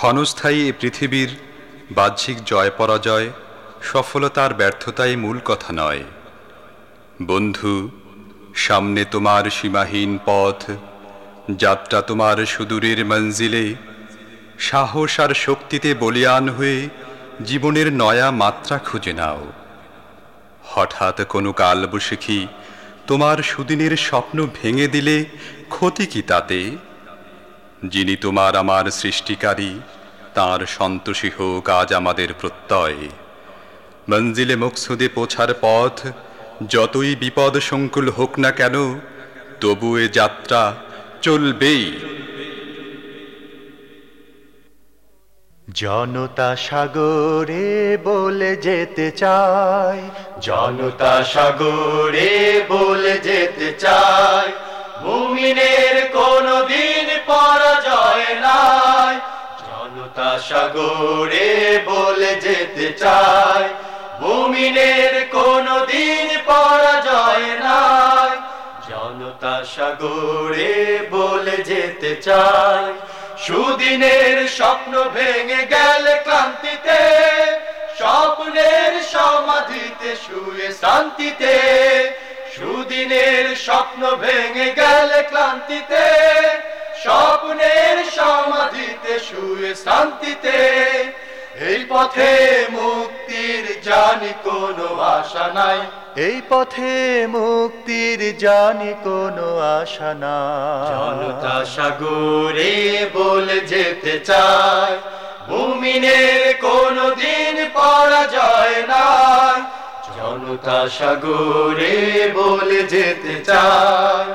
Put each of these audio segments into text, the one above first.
ক্ষণস্থায়ী এ পৃথিবীর বাহ্যিক জয় পরাজয় সফলতার ব্যর্থতাই মূল কথা নয়। বন্ধু, সামনে তোমার সীমাহীন পথ, যাত্রা তোমার সুদূরের মঞ্জিলে, সাহস আর শক্তিতে বলিয়ান হয়ে জীবনের নয়া মাত্রা খুঁজে নাও। হঠাৎ কোনো কালবৈশাখী তোমার সুদিনের স্বপ্ন ভেঙে দিলে ক্ষতি কি তাতে? যিনি তোমার আমার সৃষ্টিকারী, তার সন্তোষী হোক আজ আমাদের প্রত্যয়। মঞ্জিলে মুকসুদে পোছার পথ, যতই বিপদ সংকুল হোক না কেন, তবু এ যাত্রা চলবেই। জনতা সাগরে বলে যেতে চাই জনতা সাগরে বলে যেতে চাই মুমিনের কোনো জনতা সাগরে বলে যেতে চাই। মুমিনের কোনো দিন পরাজয় নাই। জনতা সাগরে বলে যেতে চাই। সুদিনের স্বপ্ন ভেঙে গেলে ক্লান্তিতে। স্বপ্নের সমাধিতে শুয়ে শান্তিতে। সুদিনের স্বপ্ন ভেঙে গেলে পথে মুক্তির জানি কোনো আশা নাই। এই পথে মুক্তির জানি কোনো আশা নাই। জনতা সাগরে বলে যেতে চায় মুমিনের কোনো দিন পরাজয় নাই। জনতা সাগরে বলে যেতে চায়।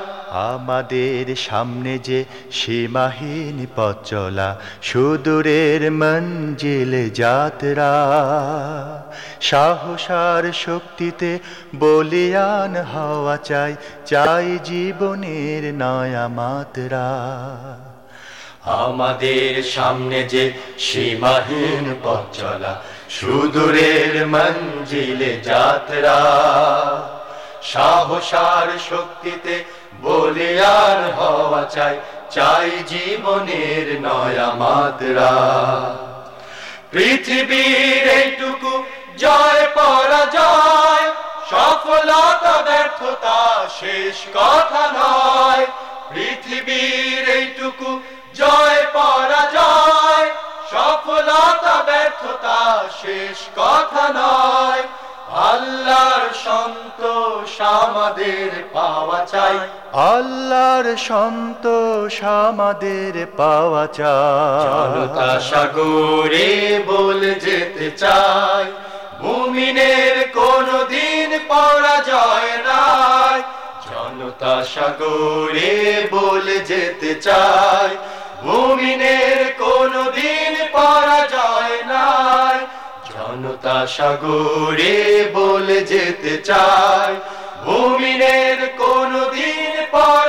আমাদের সামনে যে সীমাহীন পথ চলা, সুদূরের মঞ্জিল যাত্রা, সাহসার শক্তিতে বলিয়ান হওয়া চাই চাই জীবনের নয়া মাত্রা। আমাদের সামনে যে সীমাহীন পথ চলা, সুদূরের মঞ্জিলে যাত্রা। সাহসার শক্তিতে বলিয়ান হওয়া চাই চাই জীবনের নয়া মাত্রা। পৃথিবীর এইটুকু জয়, পরাজয়, সফলতা, ব্যর্থতা শেষ কথা শেষ কথা নয়। আল্লাহর সন্তোষ আমাদের পাওয়া চাই। আল্লাহর সন্তোষ আমাদের পাওয়া চাই। সাগরে বলে যেতে চাই। মুমিনের কোনো দিন পরাজয় নাই। জনতা সাগরে বলে যেতে চাই। মুমিনের মানতা সাগরে বলে যেতে চায় ভূমিনের কোনদিন পর